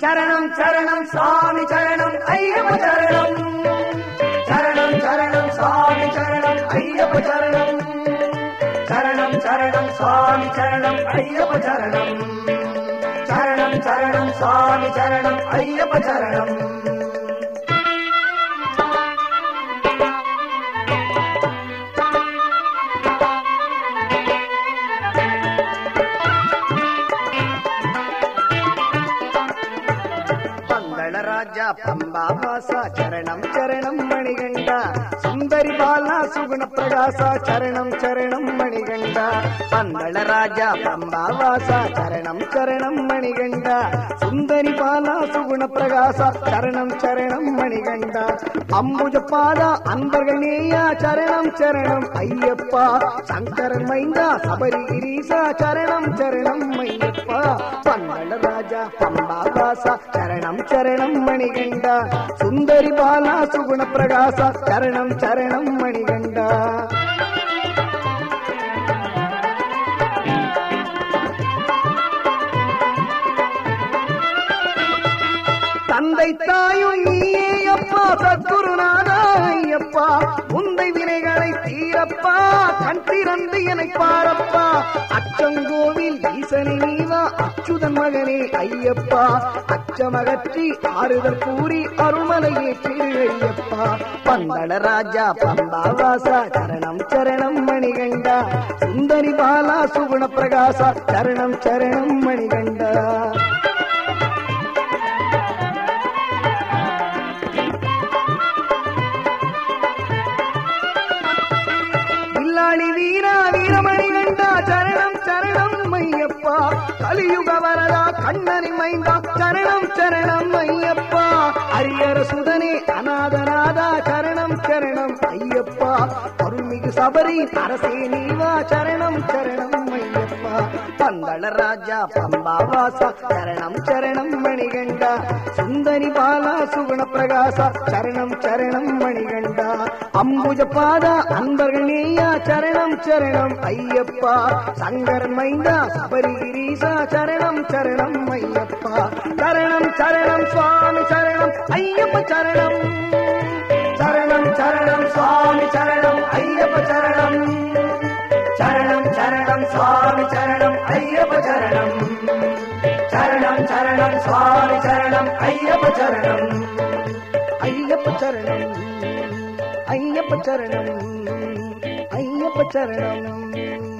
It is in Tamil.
சரணம் சரணம் சுவாமி சரணம் ஐயப்ப சரணம் சரணம் சரணம் சுவாமி சரணம் ஐயப்ப சரணம் சரணம் சரணம் சுவாமி சரணம் ஐயப்ப சரணம் சரணம் சரணம் சுவாமி சரணம் ஐயப்ப சரணம் ராஜா பம்பா வாசா சரணம் சரணம் மணிகண்டா. சுந்தரி பாலா சுகுண பிரகாசா சரணம் சரணம் மணிகண்டா. பந்தள ராஜா பம்பா வாசா சரணம் சரணம் மணிகண்டா. சுந்தரி பாலா சுகுண பிரகாசா சரணம் சரணம் மணிகண்டா. அம்புஜ பாதா அன்பர்கள் சரணம் சரணம் ஐயப்பா. சங்கரன் மைந்தா சபரி கிரீசா சரணம் சரணம் ஐயப்பா பந்தள ராஜா பம்பா வாசா சரணம் சரணம் மணிகண்டா. சுந்தரி பாலா சுகுண பிரகாசா சரணம் சரணம் மணிகண்டா தந்தை தாயும் நீயே அப்பா சத்குருநாதா ஐயப்பா. உந்தை வினைகளை தீரப்பா கண் திறந்து என்னை பாரப்பா. அச்சங்கோவில் ஈசனை நீவா அச்சுதன் மகனே ஐயப்பா. அச்சமகற்றி ஆறுதல் கூறி அருள்மலையே திரு ஐயப்பா பந்தள ராஜா பம்பா வாசா சரணம் சரணம் மணிகண்டா. சுந்தரி பாலா சுகுண பிரகாசா சரணம் சரணம் மணிகண்டா. கலியுக வரதா கண்ணனி மைந்தா சரணம் சரணம் ஐயப்பா. அரியர சுதனே அநாதநாதா சரணம் சரணம் ஐயப்பா. அருள்மிகு சபரி அரசே நீவா சரணம் சரணம் பந்தள ராஜா பம்பா வாசா சரணம் சரணம் மணிகண்டா. சுந்தரி பாலா சுகுண பிரகாசா சரணம் சரணம் மணிகண்டா. அம்புஜ பாதா அன்பர்கள் நீயா சரணம் சரணம் ஐயப்பா. சங்கர் மைந்தா சபரிகிரீசா சரணம் சரணம் ஐயப்பா. சரணம் சரணம் சுவாமி சரணம் ஐயப்ப சரணம். சரணம் சரணம் சுவாமி சரணம். சரணம் ஐயப்ப சரணம் சரணம் சரணம் சுவாமி சரணம் ஐயப்ப சரணம் ஐயப்ப சரணம் ஐயப்ப சரணம் ஐயப்ப சரணம்